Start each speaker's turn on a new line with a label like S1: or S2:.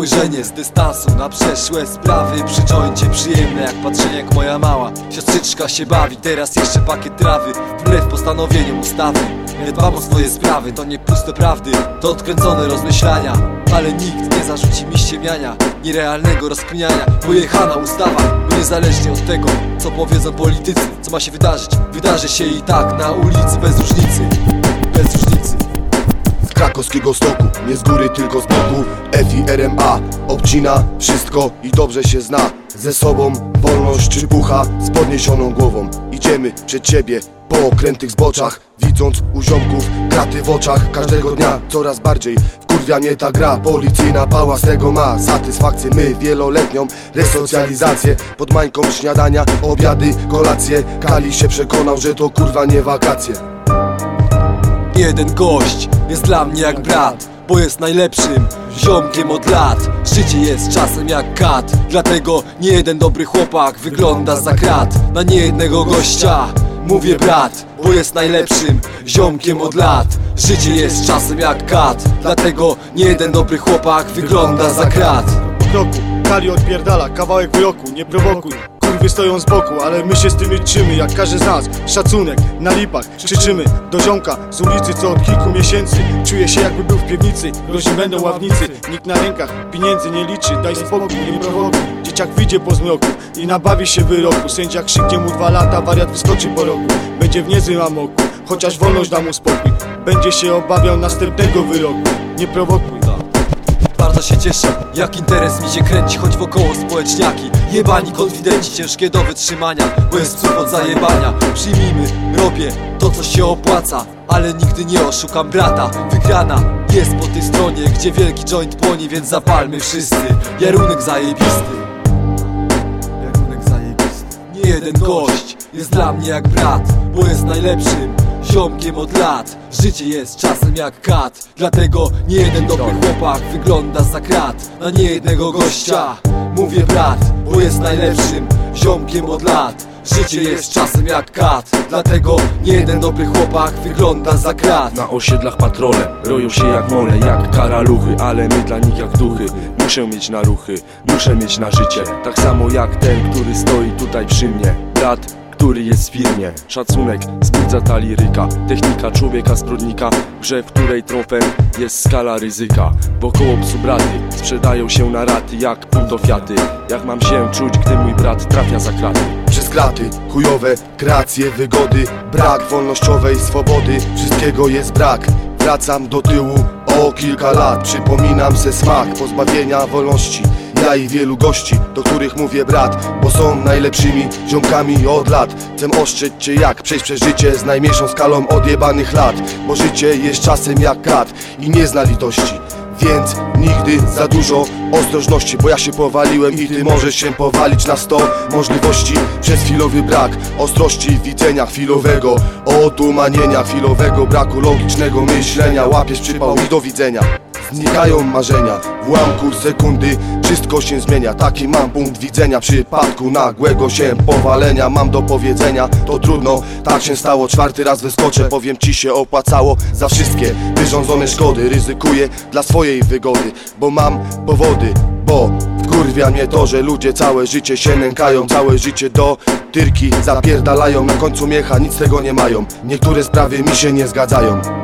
S1: spojrzenie z dystansu na przeszłe sprawy. Przy joincie przyjemne jak patrzenie jak moja mała Siostrzyczka się bawi, teraz jeszcze pakiet trawy Wbrew postanowieniom ustawy. Nie dbam o swoje sprawy, to nie puste prawdy To odkręcone rozmyślania. Ale nikt nie zarzuci mi ściemiania Nierealnego rozkminiania. Pojechana ustawa, bo niezależnie od tego Co powiedzą politycy, co ma się wydarzyć. Wydarzy się i tak na ulicy Bez różnicy
S2: Stoku, nie z góry tylko z boku. FIRMA obcina wszystko i dobrze się zna. Ze sobą wolność czy pucha z podniesioną głową. Idziemy przed ciebie po okrętych zboczach Widząc u ziomków kraty w oczach. Każdego dnia coraz bardziej wkurwia mnie ta gra. Policyjna pała z tego ma satysfakcję. My wieloletnią resocjalizację Pod mańką śniadania, obiady, kolacje. Kali się przekonał, że to kurwa nie wakacje
S1: Jeden gość jest dla mnie jak brat Bo jest najlepszym ziomkiem od lat. Życie jest czasem jak kat Dlatego nie jeden dobry chłopak wygląda za krat. Na niejednego gościa mówię brat Bo jest najlepszym ziomkiem od lat. Życie jest czasem jak kat Dlatego nie jeden dobry chłopak wygląda za krat.
S3: Kroku Kali odpierdala, kawałek wyroku, nie prowokuj Kurwy stoją z boku, ale my się z tym liczymy Jak każdy z nas, szacunek, na lipach Krzyczymy do ziomka z ulicy Co od kilku miesięcy czuje się jakby był w piwnicy. Groźni będą ławnicy, nikt na rękach Pieniędzy nie liczy, daj spokój, nie prowokuj. Dzieciak wyjdzie po zmroku i nabawi się wyroku. Sędzia krzyknie mu dwa lata, wariat wyskoczy po roku. Będzie w niezłym amoku, chociaż wolność da mu spokój. Będzie się obawiał następnego wyroku. Nie prowokuj
S1: Bardzo się cieszę, jak interes mi się kręci Choć wokoło społeczniaki. Jebani konfidenci, ciężkie do wytrzymania Bo jest psów od zajebania. Przyjmijmy, robię to co się opłaca Ale nigdy nie oszukam brata. Wygrana jest po tej stronie Gdzie wielki joint płonie, więc zapalmy wszyscy. Jarunek zajebisty Nie jeden gość. Jest dla mnie jak brat Bo jest najlepszym ziomkiem od lat. Życie jest czasem jak kat Dlatego nie jeden dobry chłopak wygląda za krat. Na niejednego gościa mówię brat Bo jest najlepszym ziomkiem od lat Życie jest czasem jak kat Dlatego nie jeden dobry chłopak wygląda za krat.
S4: Na osiedlach patrole roją się jak mole, jak karaluchy Ale my dla nich jak duchy. Muszę mieć na ruchy, muszę mieć na życie. Tak samo jak ten, który stoi tutaj przy mnie. Brat, który jest w firmie. Szacunek, zbudza ta liryka Technika człowieka zbrodnika grze, w której trofem jest skala ryzyka. Wokoło psu braty sprzedają się na raty Jak pół do fiaty. Jak mam się czuć, gdy mój brat trafia za kraty?
S2: Przez kraty, chujowe kreacje, wygody Brak wolnościowej swobody, wszystkiego jest brak. Wracam do tyłu o kilka lat. Przypominam se smak pozbawienia wolności ja i wielu gości, do których mówię brat Bo są najlepszymi ziomkami od lat. Chcę ostrzec cię jak przejść przez życie Z najmniejszą skalą odjebanych lat Bo życie jest czasem jak kat i nie zna litości więc nigdy za dużo ostrożności Bo ja się powaliłem i ty możesz się powalić na sto możliwości. Przez chwilowy brak ostrości widzenia chwilowego Otumanienia chwilowego braku logicznego myślenia. Łapiesz przypał i do widzenia. Znikają marzenia. W ułamku sekundy Wszystko się zmienia, taki mam punkt widzenia. W przypadku nagłego się powalenia Mam do powiedzenia, to trudno Tak się stało, czwarty raz wyskoczę Powiem ci się opłacało za wszystkie Wyrządzone szkody. Ryzykuję dla swojej wygody Bo mam powody, bo Wkurwia mnie to, że ludzie całe życie się nękają Całe życie do tyrki zapierdalają Na końcu miecha nic tego nie mają. Niektóre sprawy mi się nie zgadzają